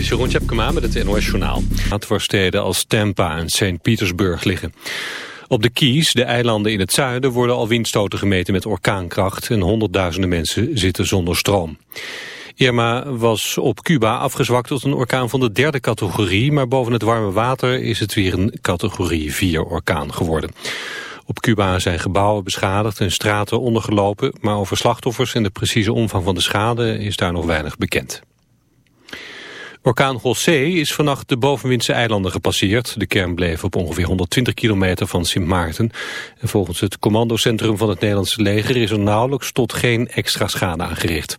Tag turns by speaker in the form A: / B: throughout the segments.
A: is Jeroen Tjepkema met het NOS Journaal. Het steden als Tampa en St. Petersburg liggen. Op de Keys, de eilanden in het zuiden, worden al windstoten gemeten met orkaankracht... en honderdduizenden mensen zitten zonder stroom. Irma was op Cuba afgezwakt tot een orkaan van de derde categorie... maar boven het warme water is het weer een categorie 4 orkaan geworden. Op Cuba zijn gebouwen beschadigd en straten ondergelopen... maar over slachtoffers en de precieze omvang van de schade is daar nog weinig bekend. Orkaan José is vannacht de bovenwindse eilanden gepasseerd. De kern bleef op ongeveer 120 kilometer van Sint Maarten. En volgens het commandocentrum van het Nederlandse leger is er nauwelijks tot geen extra schade aangericht.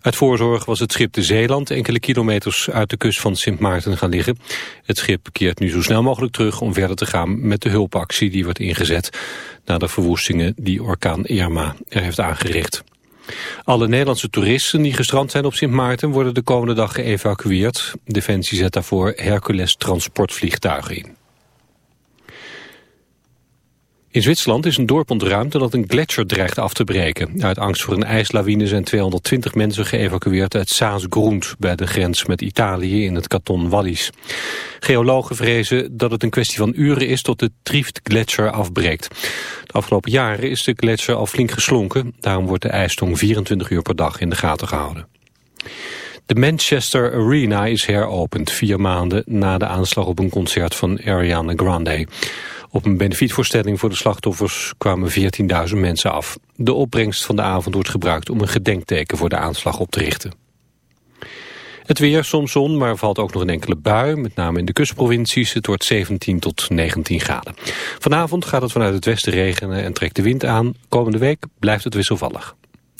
A: Uit voorzorg was het schip de Zeeland enkele kilometers uit de kust van Sint Maarten gaan liggen. Het schip keert nu zo snel mogelijk terug om verder te gaan met de hulpactie die wordt ingezet na de verwoestingen die orkaan Irma er heeft aangericht. Alle Nederlandse toeristen die gestrand zijn op Sint Maarten worden de komende dag geëvacueerd. Defensie zet daarvoor Hercules transportvliegtuigen in. In Zwitserland is een dorp ontruimd dat een gletsjer dreigt af te breken. Uit angst voor een ijslawine zijn 220 mensen geëvacueerd uit Saas-Grund... bij de grens met Italië in het kanton Wallis. Geologen vrezen dat het een kwestie van uren is tot de Trift-gletsjer afbreekt. De afgelopen jaren is de gletsjer al flink geslonken. Daarom wordt de ijstong 24 uur per dag in de gaten gehouden. De Manchester Arena is heropend vier maanden na de aanslag op een concert van Ariana Grande. Op een benefietvoorstelling voor de slachtoffers kwamen 14.000 mensen af. De opbrengst van de avond wordt gebruikt om een gedenkteken voor de aanslag op te richten. Het weer, soms zon, maar valt ook nog een enkele bui. Met name in de kustprovincies. Het wordt 17 tot 19 graden. Vanavond gaat het vanuit het westen regenen en trekt de wind aan. Komende week blijft het wisselvallig.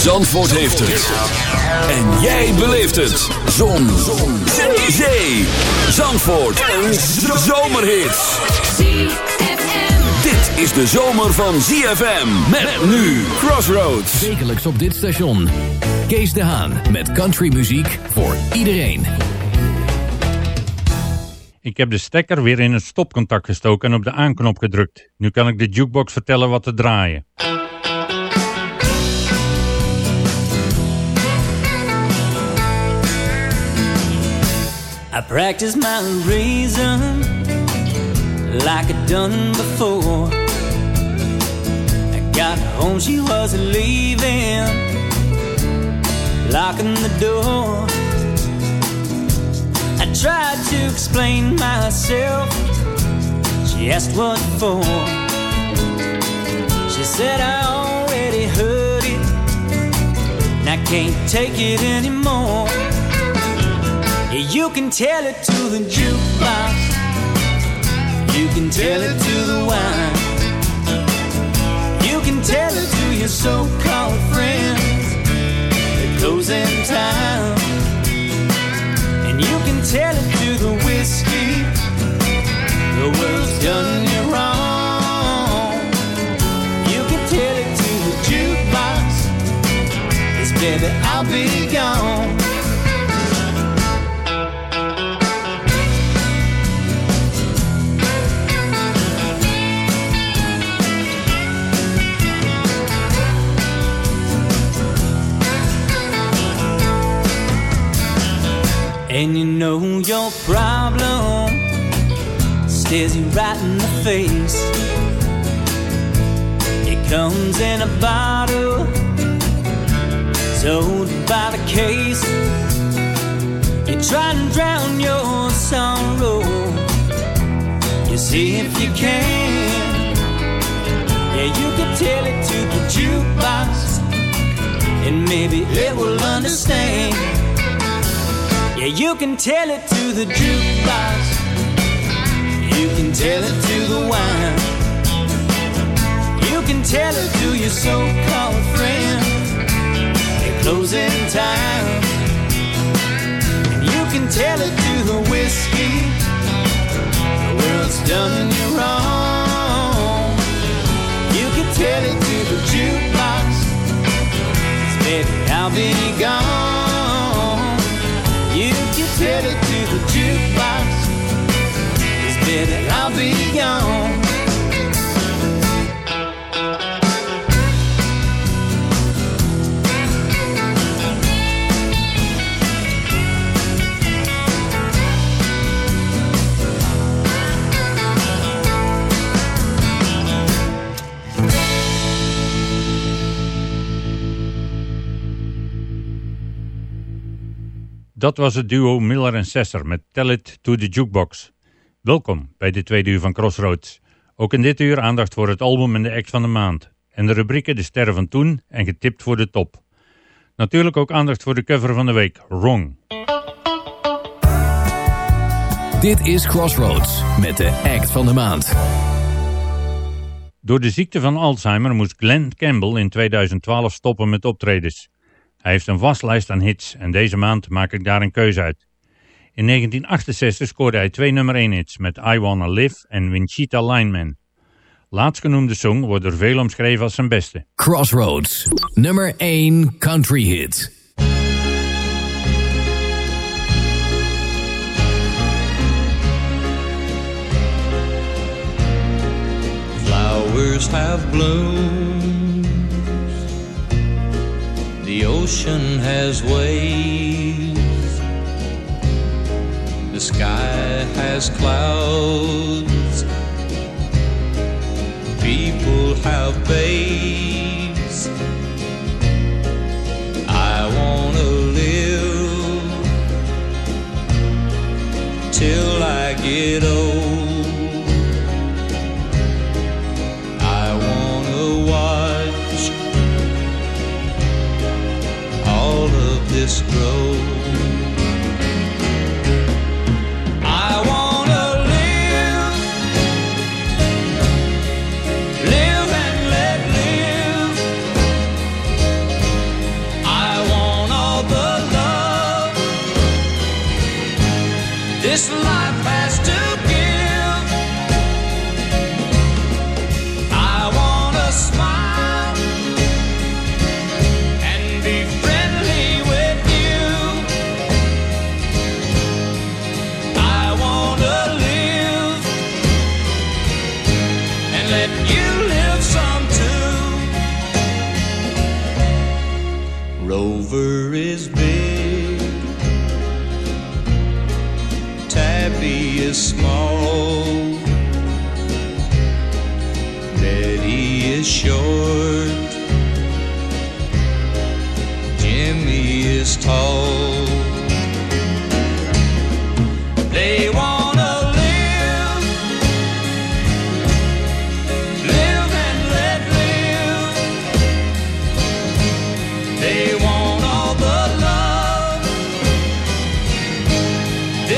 B: Zandvoort heeft het. En jij beleeft het. Zon. Zon. Zee. Zee. Zandvoort. Een zomerhit. Dit is de zomer van ZFM. Met nu Crossroads.
C: Wekelijks op dit station. Kees de Haan met countrymuziek voor iedereen.
D: Ik heb de stekker weer in het stopcontact gestoken en op de aanknop gedrukt. Nu kan ik de jukebox vertellen wat te draaien.
E: I practice my reason like I done before. I got home, she was leaving, locking the door. I tried to explain myself. She asked what for. She said I already heard it, and I can't take it anymore. You can tell it to the jukebox. You can tell it to the wine. You can tell it to your so-called friends. They're closing time. And you can tell it to the whiskey. The world's done you wrong. You can tell it to the jukebox. Cause baby, I'll be gone.
F: And you know your problem stares you right in the face. It comes in a bottle, sold by the case. You try and drown your sorrow. You see if you can. Yeah, you can tell it to the jukebox, and maybe it will understand. Yeah, you can tell it to the jukebox. You can tell it to the wine. You can tell it to your so-called friends. At closing time. And you can tell it to the whiskey. The world's done you wrong. You can tell it to the jukebox. baby, I'll be gone. It to the jukebox. Cause baby, I'll be gone.
D: Dat was het duo Miller en Sesser met Tell It to the Jukebox. Welkom bij de tweede uur van Crossroads. Ook in dit uur aandacht voor het album en de act van de maand. En de rubrieken De Sterren van Toen en Getipt voor de Top. Natuurlijk ook aandacht voor de cover van de week, Wrong.
C: Dit is Crossroads met de act van de maand.
D: Door de ziekte van Alzheimer moest Glenn Campbell in 2012 stoppen met optredens. Hij heeft een waslijst aan hits en deze maand maak ik daar een keuze uit. In 1968 scoorde hij twee nummer 1 hits met I Wanna Live en Winchita Lineman. Laatstgenoemde song wordt door veel omschreven als zijn beste.
C: Crossroads, nummer 1 country hit.
E: Flowers have bloomed, ocean has waves, the sky has clouds, people have babes. I wanna live till I get old. This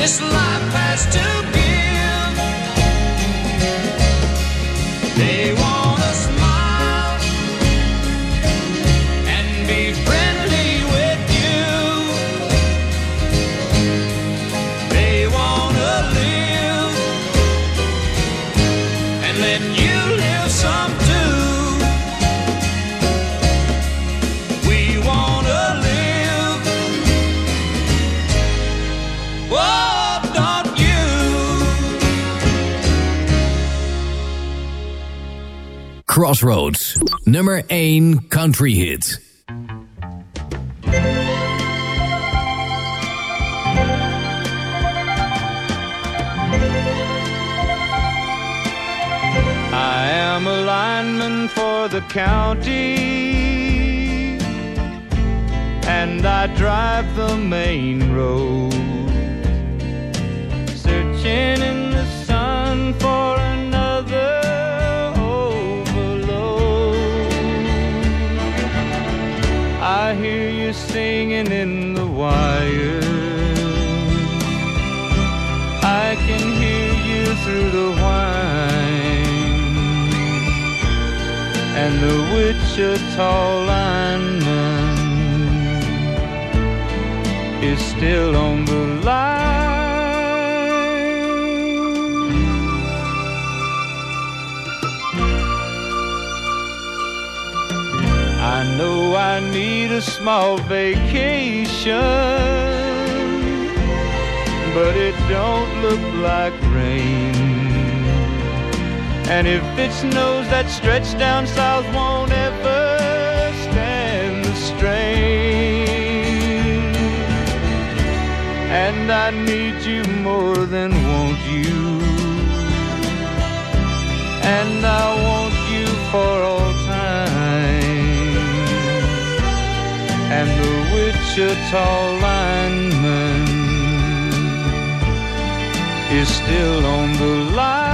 E: this life has to
C: Crossroads. Nummer 1 country hit.
G: I am a lineman for the county and I drive the main road searching in the sun for you singing in the wire. I can hear you through the whine. And the Wichita lineman is still on the I need a small vacation, but it don't look like rain. And if it snows, that stretch down south won't ever stand the strain. And I need you more than want you. And I want you for all Wichita lineman is still on the line.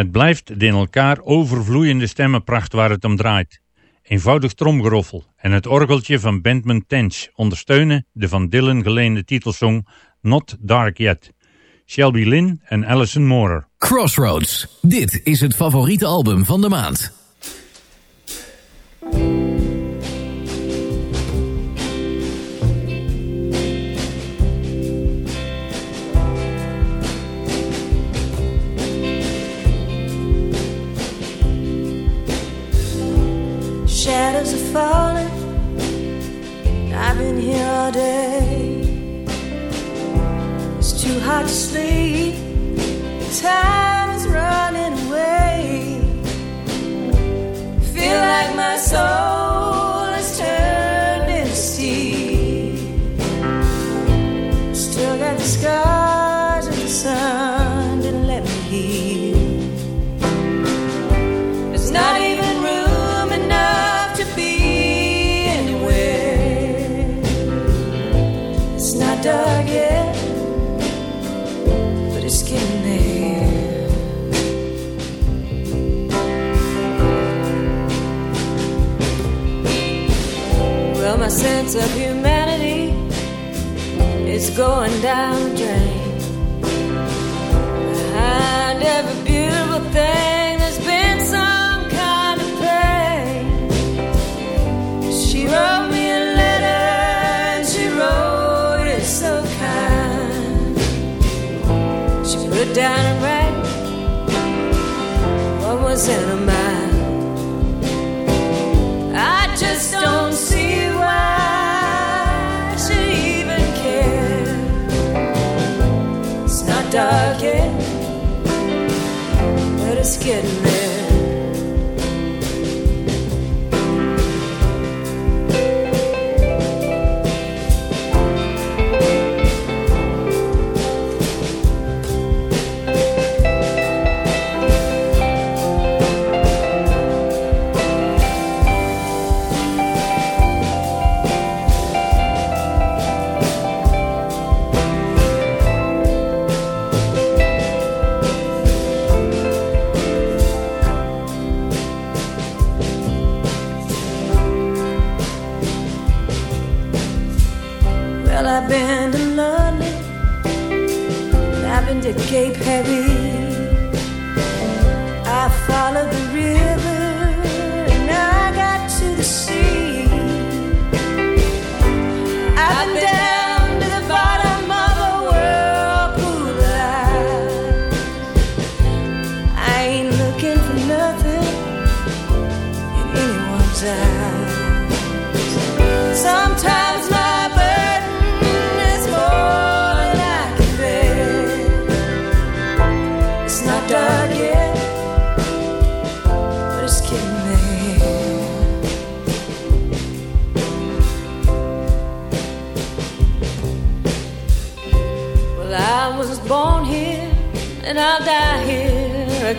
D: Het blijft de in elkaar overvloeiende stemmenpracht waar het om draait. Eenvoudig tromgeroffel en het orgeltje van Benjamin Tench ondersteunen de van Dylan geleende titelsong Not Dark Yet. Shelby Lynn en Alison Moorer.
C: Crossroads. Dit is het favoriete album van de maand.
H: Falling. I've been here all day. It's too hot to sleep. Time is running away. Feel like my soul sense of humanity is going down the drain. Behind every beautiful thing, there's been some kind of pain. She wrote me a letter, and she wrote it so kind. She put down and write what was in her mind. I just don't see it's there.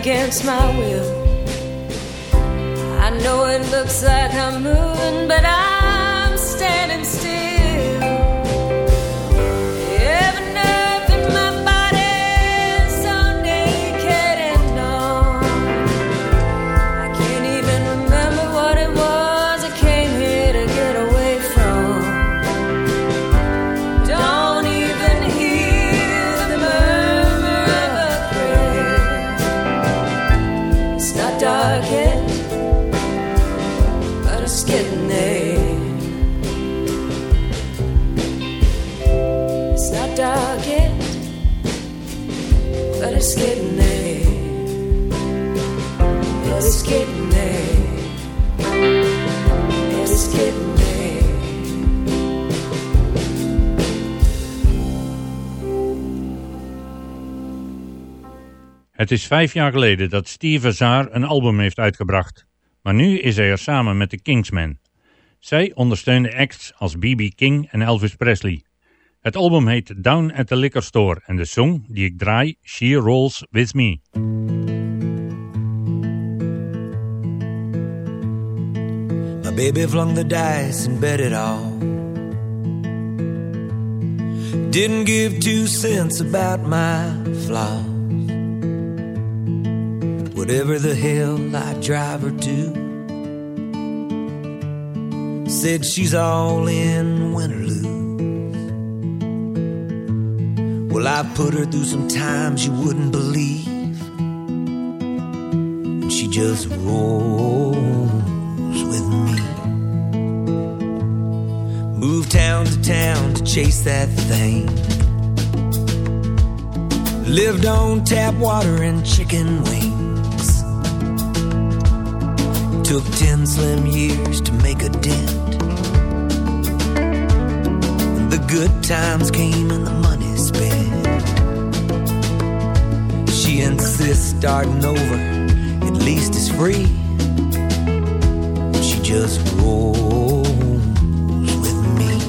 H: Against my will. I know it looks like I'm moving, but I'm is
D: vijf jaar geleden dat Steve Azar een album heeft uitgebracht. Maar nu is hij er samen met de Kingsmen. Zij ondersteunen acts als B.B. King en Elvis Presley. Het album heet Down at the Liquor Store en de song die ik draai, She Rolls With Me.
I: My baby flung the dice and bet it all. Didn't give two cents about my flaws. Whatever the hell I drive her to. Said she's all in win or lose. Well, I put her through some times you wouldn't believe. And she just rolls with me. Moved town to town to chase that thing. Lived on tap water and chicken wings. Took ten slim years to make a dent. The good times came and the money spent. She insists starting over at least is free. She just rolls with me.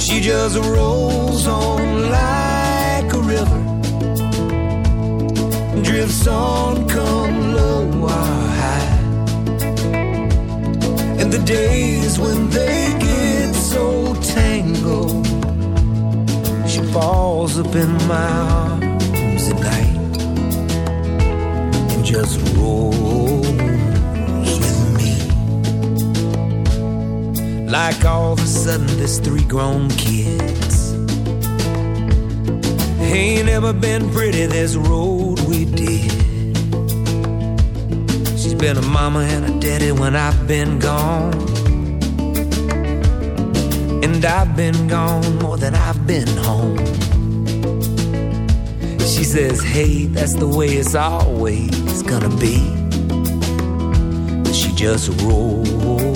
I: She just rolls on like a river. Drifts on, come low the days when they get so tangled, she falls up in my arms at night and just rolls with me. Like all of a sudden, there's three grown kids. Ain't ever been pretty, this road we did. Been a mama and a daddy when I've been gone. And I've been gone more than I've been home. She says, hey, that's the way it's always gonna be. But she just rolls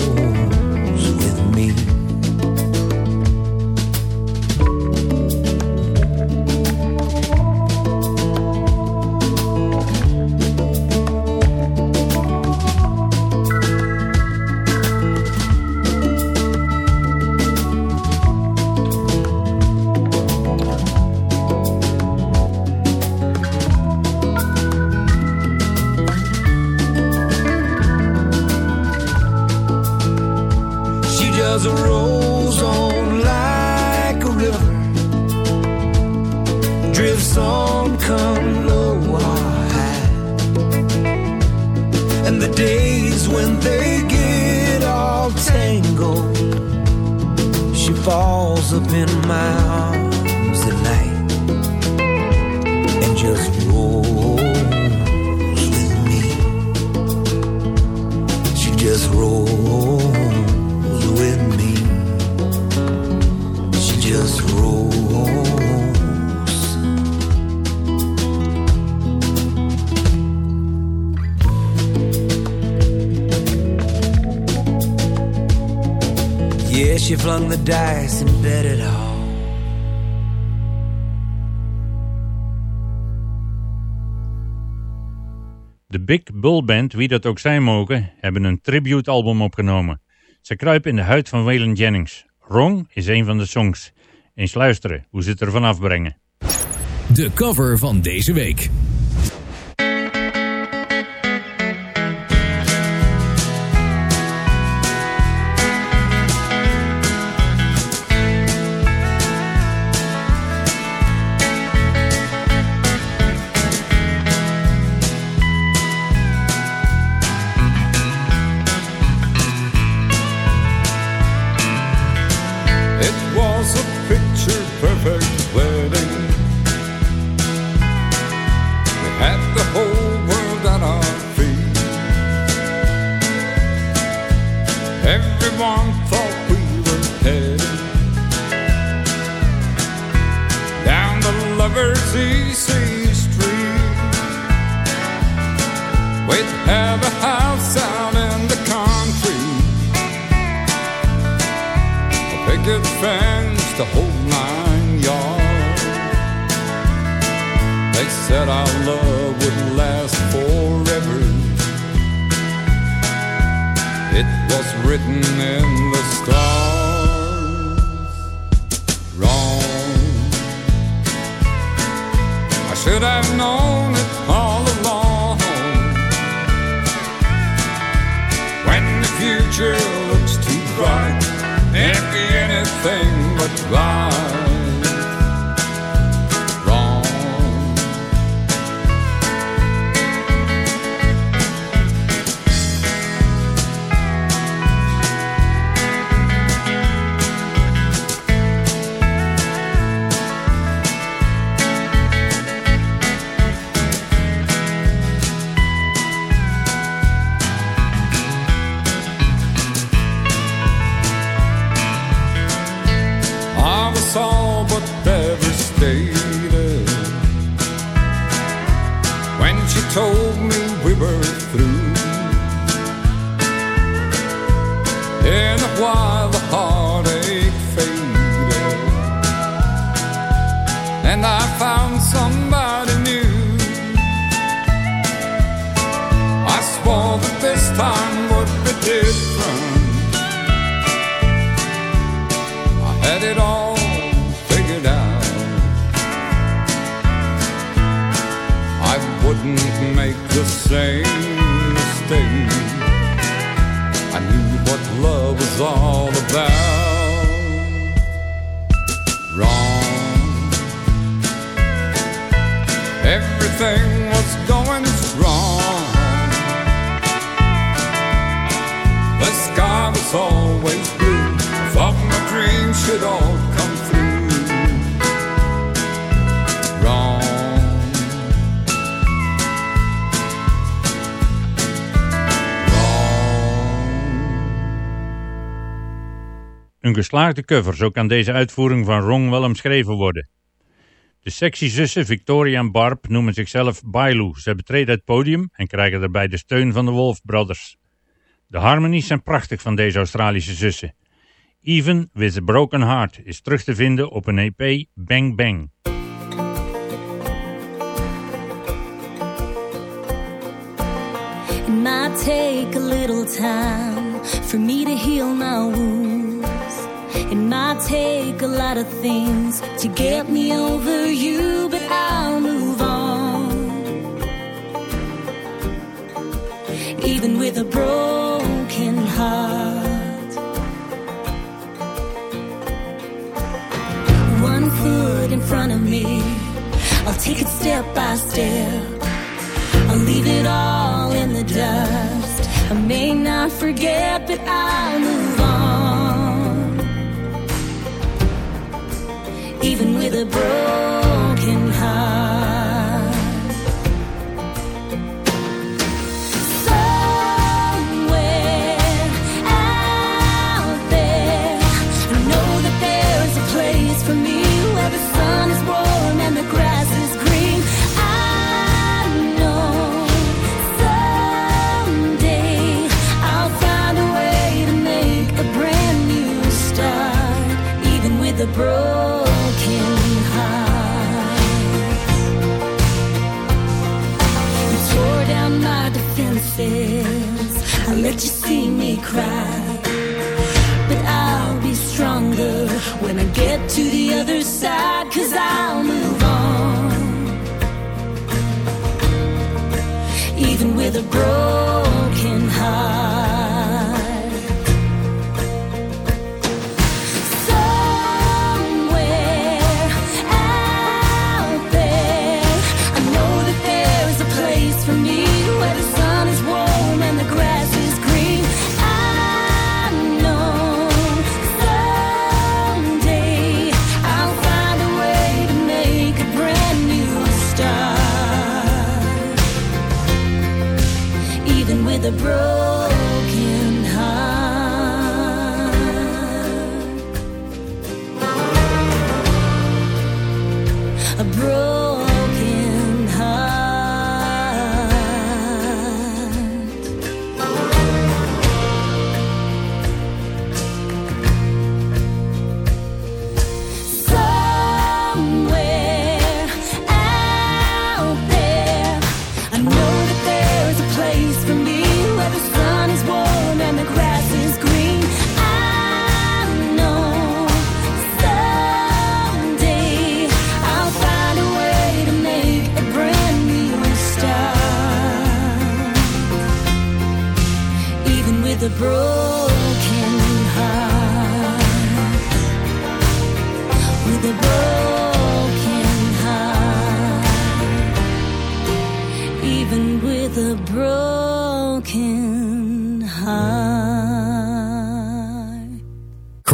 I: Drifts on, come low high. And the days when they get all tangled, she falls up in my arms at night and just she flung the dice and bet it all.
D: De Big Bull Band, wie dat ook zijn mogen, hebben een tribute-album opgenomen. Ze kruipen in de huid van Waylon Jennings. Wrong is een van de songs. Eens luisteren hoe ze het ervan afbrengen.
C: De cover van deze week.
J: Picket fence the whole nine yards. They said our love would last forever. It was written in the stars. Wrong. I should have known it all along. When the future looks too bright anything but right. Everything was going wrong. The sky was always blue. I thought my dreams should all come through. Wrong.
D: Een geslaagde cover, zo kan deze uitvoering van Wrong wel omschreven worden. De sexy zussen Victoria en Barb noemen zichzelf Bailu. Ze betreden het podium en krijgen daarbij de steun van de Wolf Brothers. De harmonies zijn prachtig van deze Australische zussen. Even with a Broken Heart is terug te vinden op een EP Bang Bang.
K: It might take a little time for me to heal. It might take a lot of things to get me over you, but I'll move on. Even with a broken heart. One foot in front of me, I'll take it step by step. I'll leave it all in the dust. I may not forget, but I'll move even with a broken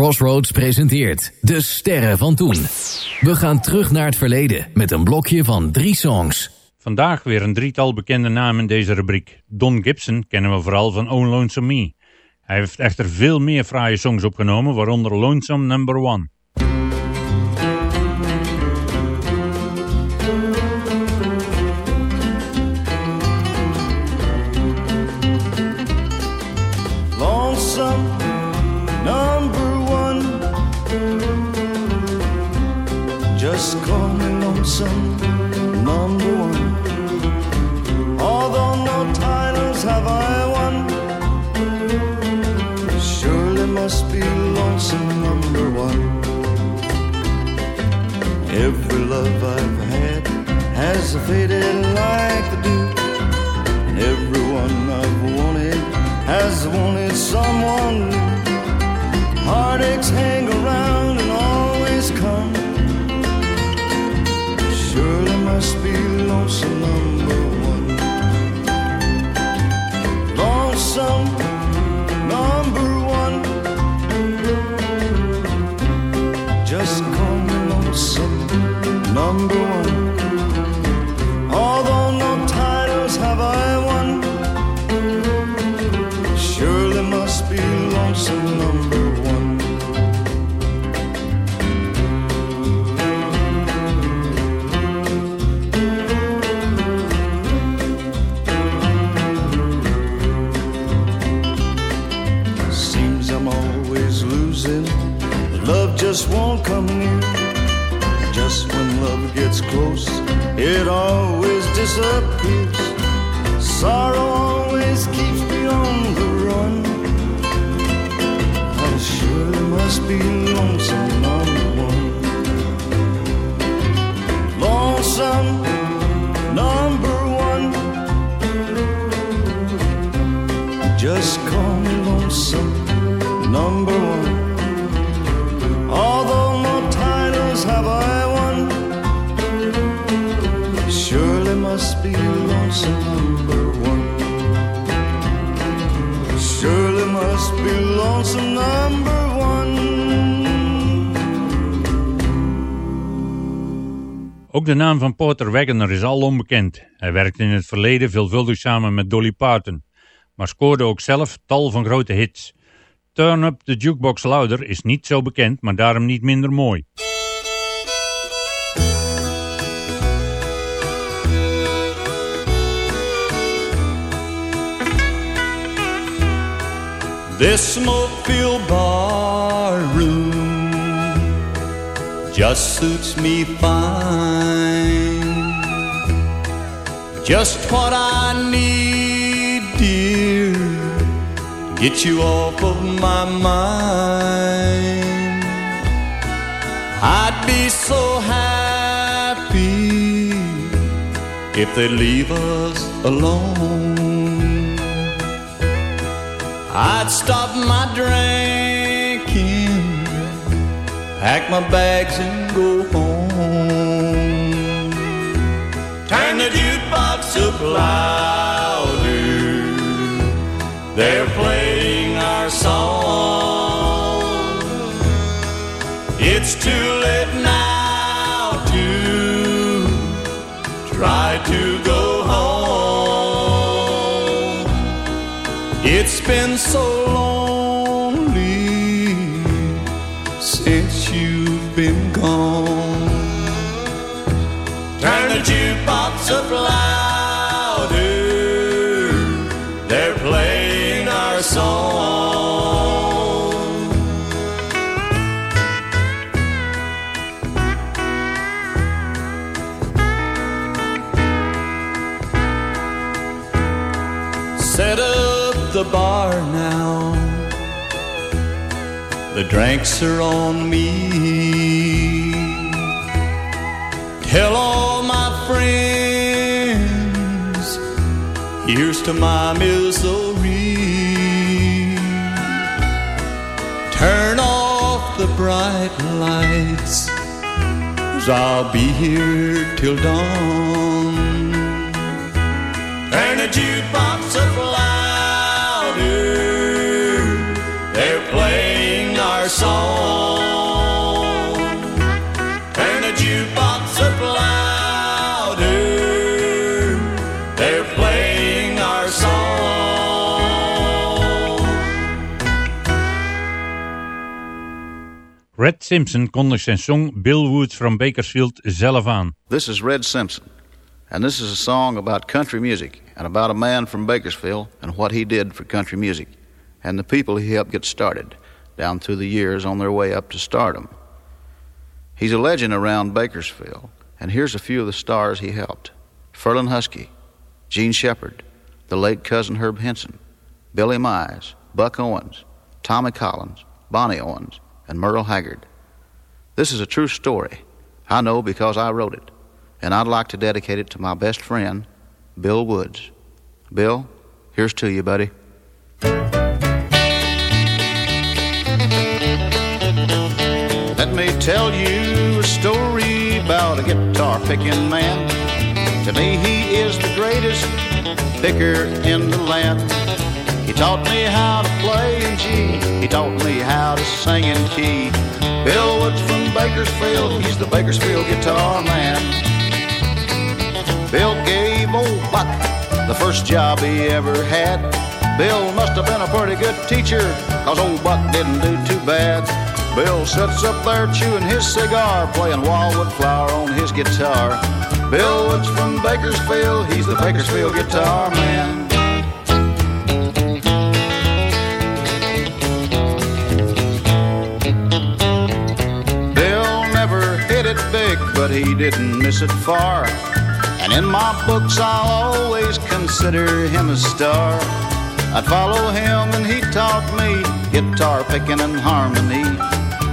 C: Crossroads presenteert De Sterren van Toen. We gaan terug naar het verleden met een blokje van drie songs.
D: Vandaag weer een drietal bekende namen in deze rubriek. Don Gibson kennen we vooral van Oh Lonesome Me. Hij heeft echter veel meer fraaie songs opgenomen, waaronder Lonesome Number One.
L: Every love I've had has faded like the dew, and everyone I've wanted has wanted someone new. Heartaches hang around and always come. Surely must be lonesome number one. Lonesome number one. Although no titles have I won. Surely must be lonesome number one. Seems I'm always losing. Love just won't come near. Just when love gets close, it always disappears. Sorrow always keeps me on the run. I surely must be lonesome number one. Lonesome number one. Just call me lonesome number one. Number.
D: Ook de naam van Porter Wagoner is al onbekend. Hij werkte in het verleden veelvuldig samen met Dolly Parton, maar scoorde ook zelf tal van grote hits. Turn Up the Jukebox Louder is niet zo bekend, maar daarom niet minder mooi.
M: This smoke-filled bar room just suits me fine. Just what I need, dear, to get you off of my mind. I'd be so happy if they leave us alone. I'd stop my drinking, pack my bags and go home. Turn the jukebox up louder, they're playing our song. It's too been so lonely since you've been gone. Turn the jukebox up louder. Drinks are on me. Tell all my friends, here's to my misery. Turn off the bright lights, cause I'll be here till dawn.
D: Simpson kondigt zijn song Bill Woods from Bakersfield zelf aan.
N: This is Red Simpson, and this is a song about country music and about a man from Bakersfield and what he did for country music and the people he helped get started down through the years on their way up to stardom. He's a legend around Bakersfield, and here's a few of the stars he helped Ferlin Husky, Jean Shepard, the late cousin Herb Henson, Billy Mize, Buck Owens, Tommy Collins, Bonnie Owens, and Merle Haggard. This is a true story. I know because I wrote it, and I'd like to dedicate it to my best friend, Bill Woods. Bill, here's to you, buddy. Let me tell you a story about a guitar picking man. To me, he is the greatest picker in the land. Taught me how to play in G. He taught me how to sing in key. Bill Woods from Bakersfield, he's the Bakersfield guitar man. Bill gave old Buck the first job he ever had. Bill must have been a pretty good teacher, cause old Buck didn't do too bad. Bill sits up there chewing his cigar, playing Wildwood Flower on his guitar. Bill Woods from Bakersfield, he's the Bakersfield guitar man. Big, but he didn't miss it far. And in my books, I'll always consider him a star. I'd follow him, and he taught me guitar picking and harmony.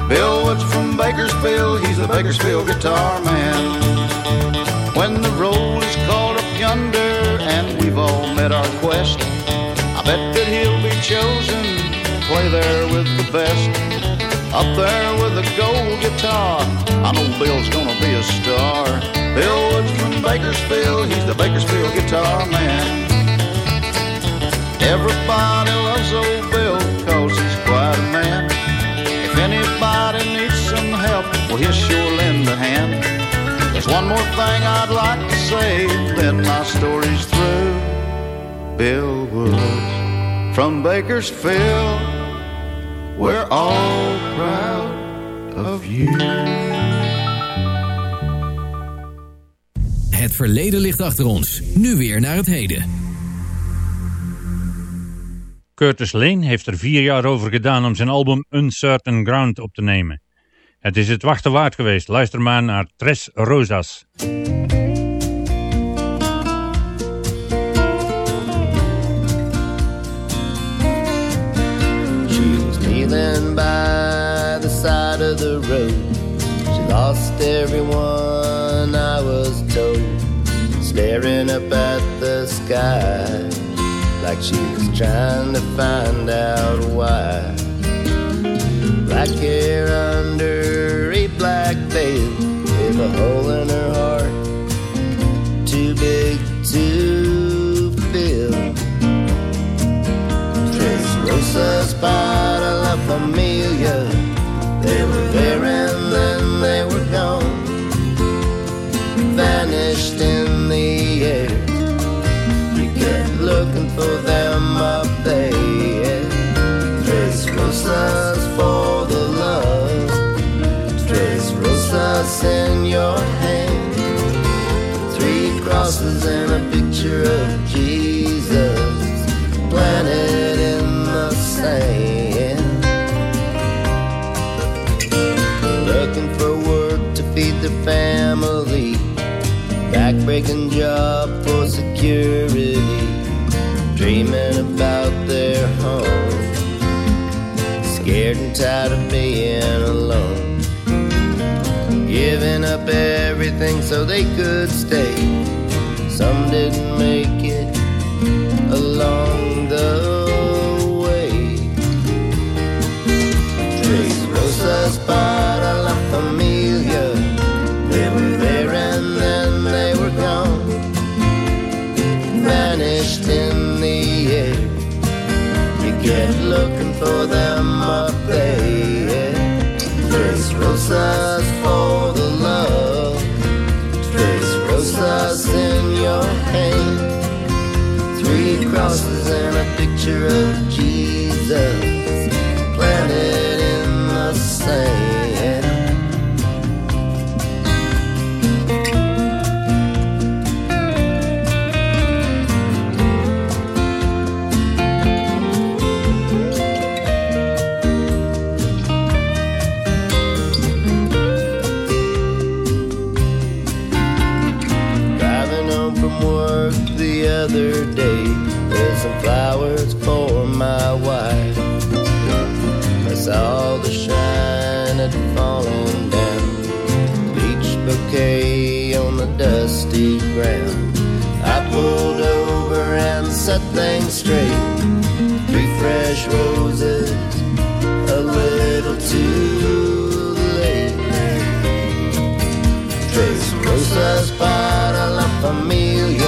N: Bill Woods from Bakersfield, he's the Bakersfield guitar man. When the roll is called up yonder, and we've all met our quest, I bet that he'll be chosen to play there with the best. Up there with a gold guitar, I know Bill's gonna be a star. Bill Woods from Bakersfield, he's the Bakersfield guitar man. Everybody loves old Bill, cause he's quite a man. If anybody needs some help, well, he'll sure lend a hand. There's one more thing I'd like to say, then my story's through. Bill Woods from Bakersfield, we're all proud of you.
C: Het verleden ligt achter ons. Nu weer naar het heden.
D: Curtis Lane heeft er vier jaar over gedaan om zijn album Uncertain Ground op te nemen. Het is het wachten waard geweest. Luister maar naar Tres Rosas.
O: By the side of the road. She lost everyone I was told. Staring up at the sky like she was trying to find out why. Black hair under a black veil with a hole in her heart too big to Tres Rosas para la familia. They were there and then they were gone, vanished in the air. You kept looking for them up there. Tres Rosas for the love. Tres Rosas in your hand. Three crosses and a picture of so they could stay. picture of set things straight. Three fresh roses, a little too late. Tres rosas para la familia.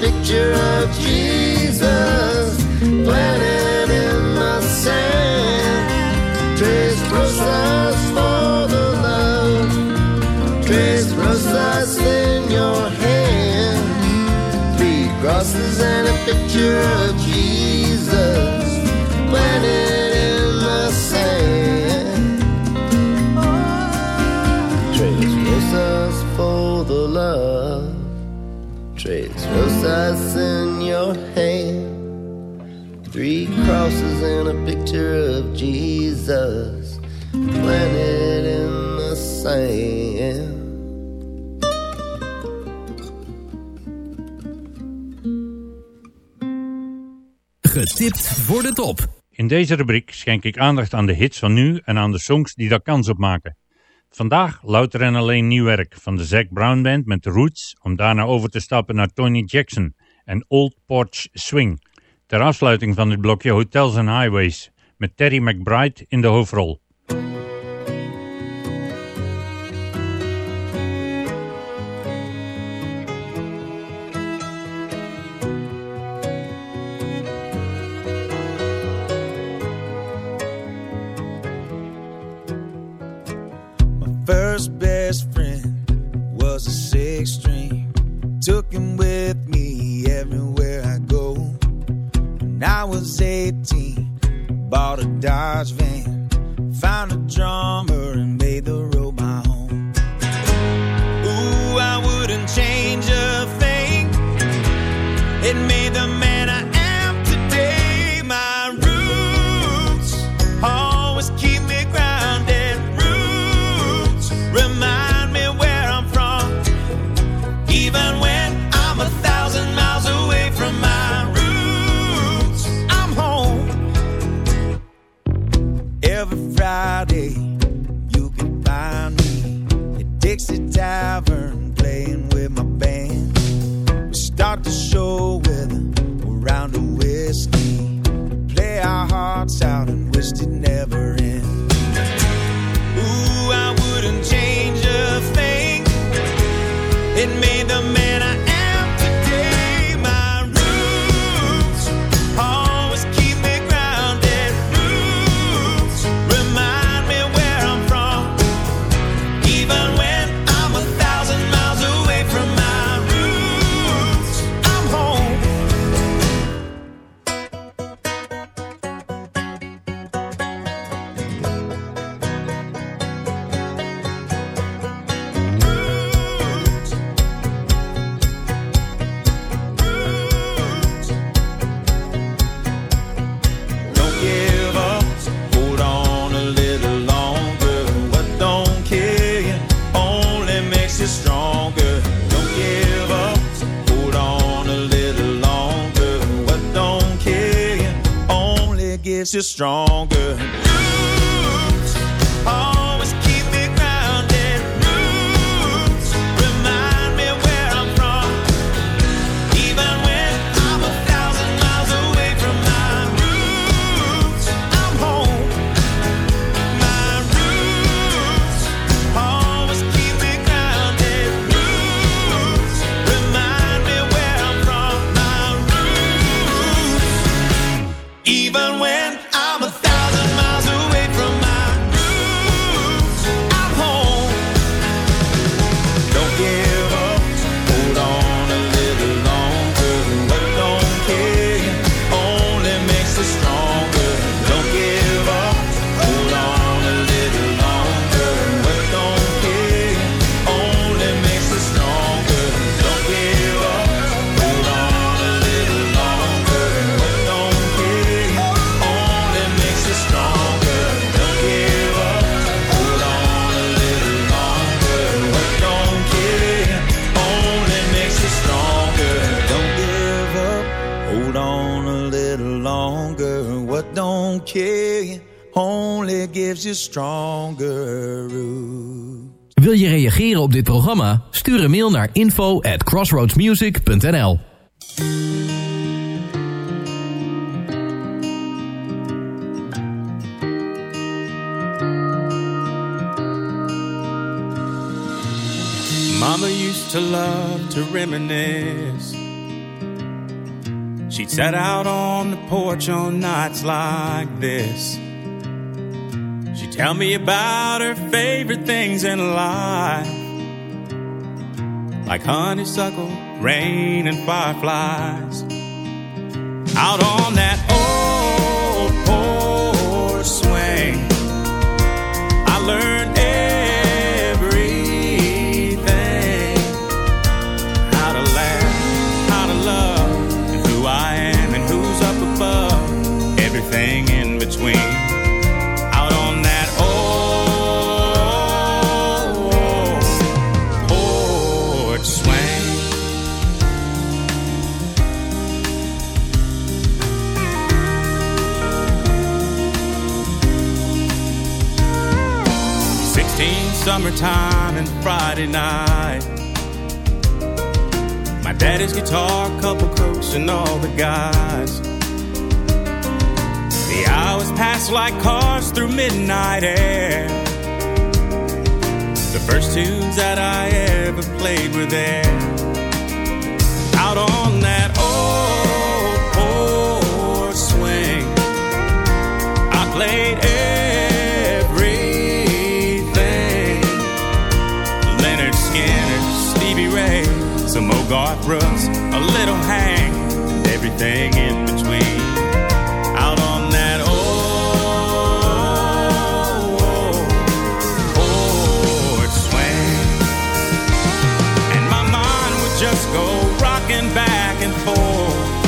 O: picture of Jesus planted in the sand. Tres rosas for the love, tres rosas in your hand. Three crosses and a picture of Jesus planted. life in your hand. Three crosses and a picture of Jesus planted in the sand.
C: Getipt voor de top.
I: In deze rubriek schenk ik aandacht aan de hits van nu en aan de songs die daar kans op maken. Vandaag louter en alleen nieuw werk van de Zack Brown Band met The Roots, om daarna over te stappen naar Tony Jackson en Old Porch Swing. Ter afsluiting van dit blokje Hotels and Highways met Terry McBride in de hoofdrol.
P: makes you stronger. Stronger roots.
C: Wil je reageren op dit programma? Stuur een mail naar info at crossroadsmusic.nl
Q: Mama used to love to reminisce. She'd sit out on the porch on nights like this. Tell me about her favorite things in life, like honeysuckle, rain, and fireflies. Out on that old porch swing, I learned everything. How to laugh, how to love, and who I am and who's up above, everything summertime and Friday night. My daddy's guitar, couple crooks, and all the guys. The hours pass like cars through midnight air. The first tunes that I ever played were there. Out on that old porch swing, I played Hogarth Brooks, a little Hank, and everything in between. Out on that oh, oh, old porch swing, and my mind would just go rocking back and forth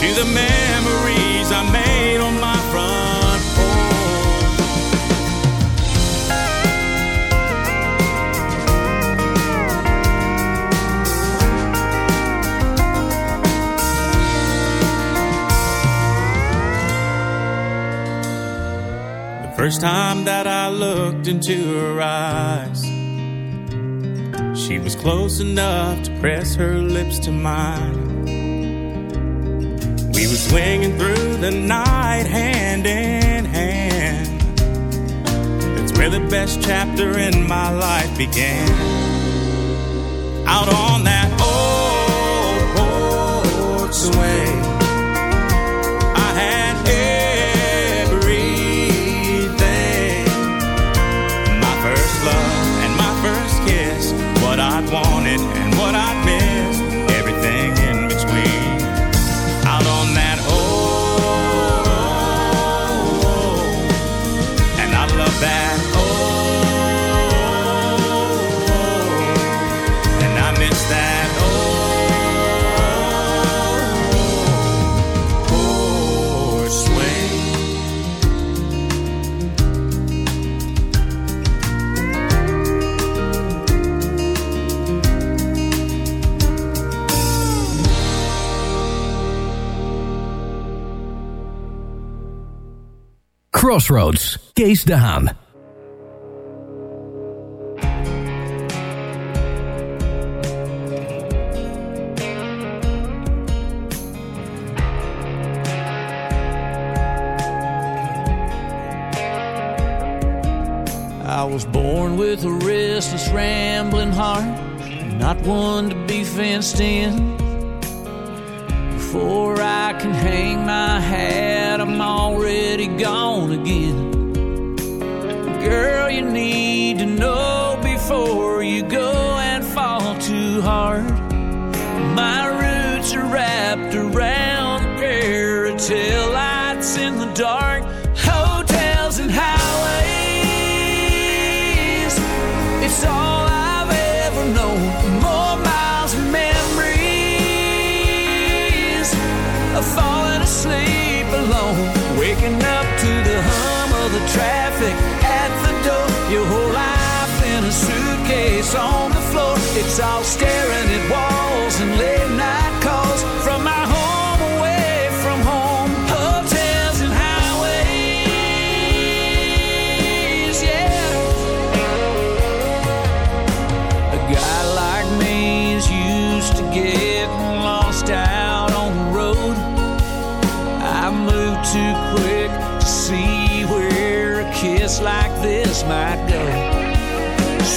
Q: to the memories I made on my first time that I looked into her eyes, she was close enough to press her lips to mine. We were swinging through the night hand in hand. That's where the best chapter in my life began. Out on that old porch swing.
C: Crossroads, Kees de Haan.
E: I was born with a restless, rambling heart, not one to be fenced in. Before I can hang my hat, I'm already gone again. Girl, you need to know before you go and fall too hard. My roots are wrapped around the fairy tale might go.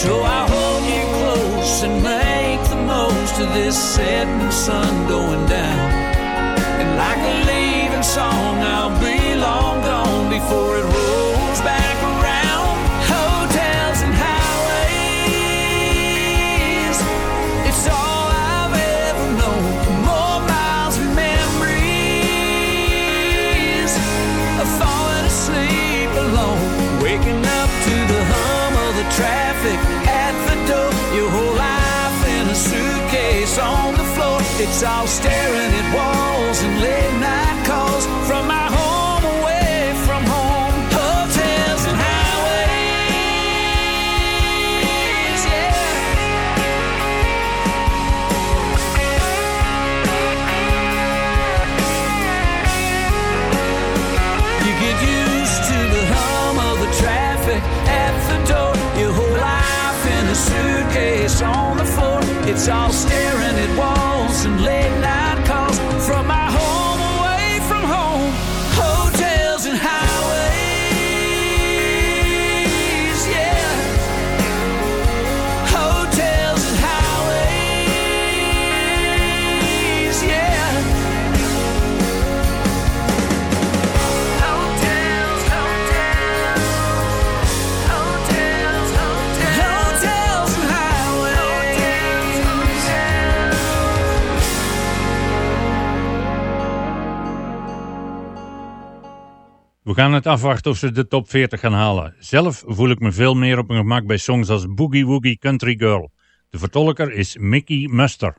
E: So I hold you close and make the most of this setting sun going down. And like a leaving song, I'll be long gone before it staring at walls and late night calls from my home away from home. Hotels and highways, yeah. You get used to the hum of the traffic at the door. Your whole life in a suitcase on the floor. It's all
D: We gaan het afwachten of ze de top 40 gaan halen. Zelf voel ik me veel meer op mijn gemak bij songs als Boogie Woogie Country Girl. De vertolker is Mickey Muster.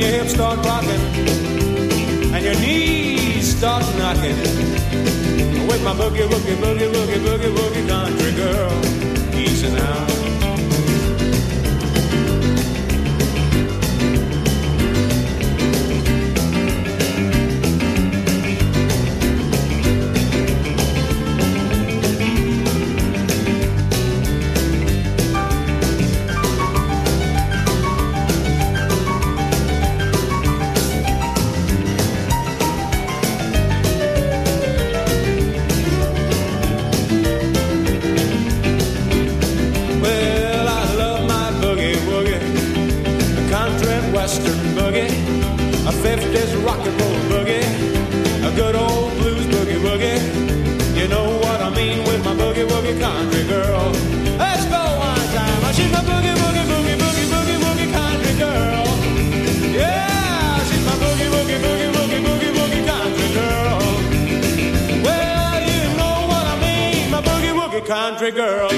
R: When your hips start rocking and your knees start knocking. With my boogie woogie, boogie woogie, boogie woogie country girl. Easy now. Western boogie, a 50s rock and roll boogie, a good old blues boogie woogie. You know what I mean with my boogie woogie country girl. Let's go one time. She's my boogie woogie boogie boogie boogie woogie country girl. Yeah, she's my boogie woogie boogie woogie boogie woogie country girl. Well, you know what I mean, my boogie woogie country girl.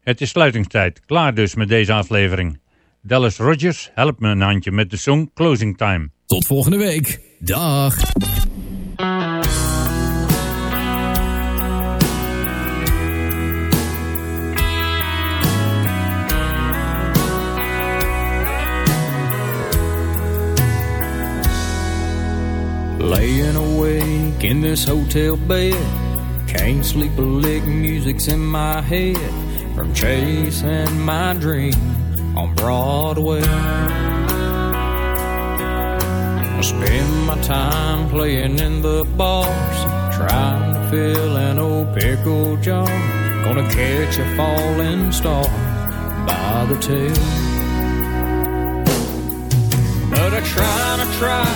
D: Het is sluitingstijd, klaar dus met deze aflevering. Dallas Rogers helpt me een handje met de song Closing Time.
C: Tot volgende week. Dag.
E: Laying awake in this hotel bed. Can't sleep a lick, music's in my head. From chasing my dream on Broadway. I spend my time playing in the bars, trying to fill an old pickle jar. Gonna catch a falling star by the tail. But I try and I try,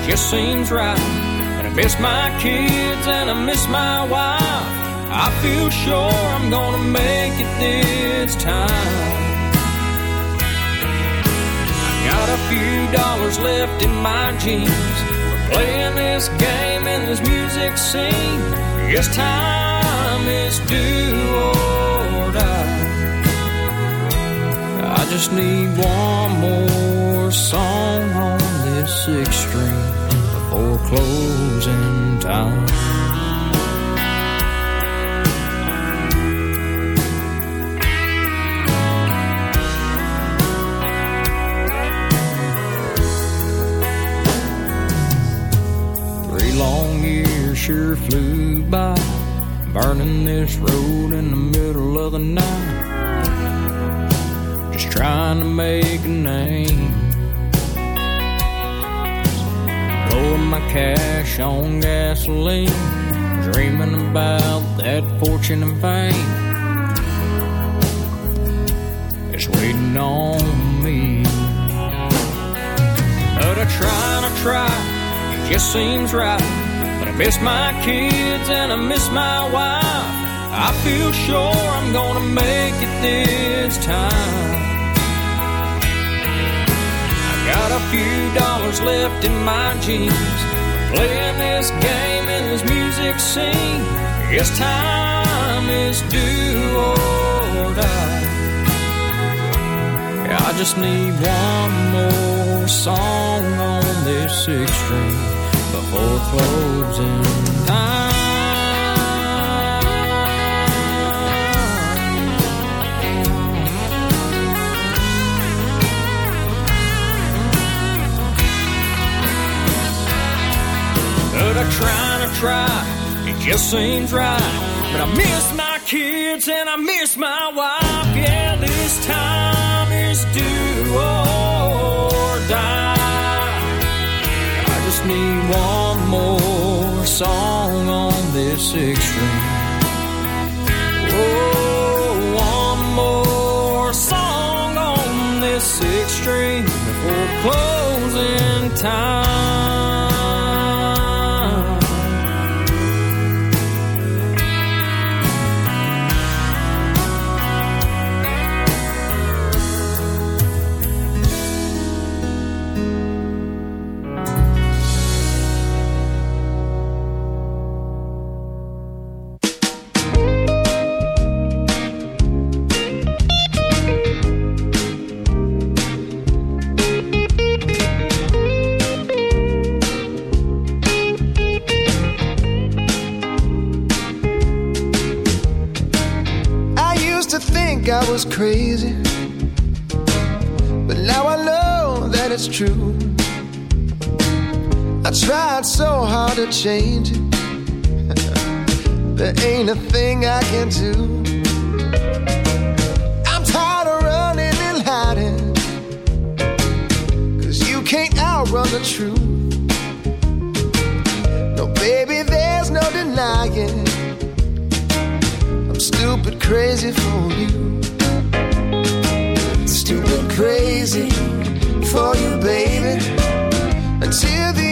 E: it just seems right. And I miss my kids and I miss my wife. I feel sure I'm gonna make it this time. I Got a few dollars left in my jeans for playing this game in this music scene. Yes, time is do or die. I just need one more song on this six string before closing time. Sure flew by, burning this road in the middle of the night. Just trying to make a name. Blowing my cash on gasoline, dreaming about that fortune and fame. It's waiting on me. But I try and I try, it just seems right. I miss my kids and I miss my wife. I feel sure I'm gonna make it this time. I got a few dollars left in my jeans. Playing this game in this music scene. Yes, time is do or die. I just need one more song on this six string before closing time. But I try and I try, it just seems right. But I miss my kids and I miss my wife. Yeah, this time is do or die. I just need one song on this six. Oh, one more song on this six string before closing time.
S: Hard to change it, there ain't a thing I can do. I'm tired of running and hiding, cause you can't outrun the truth. No, baby, there's no denying. I'm stupid crazy for you. Stupid crazy for you, baby. Until the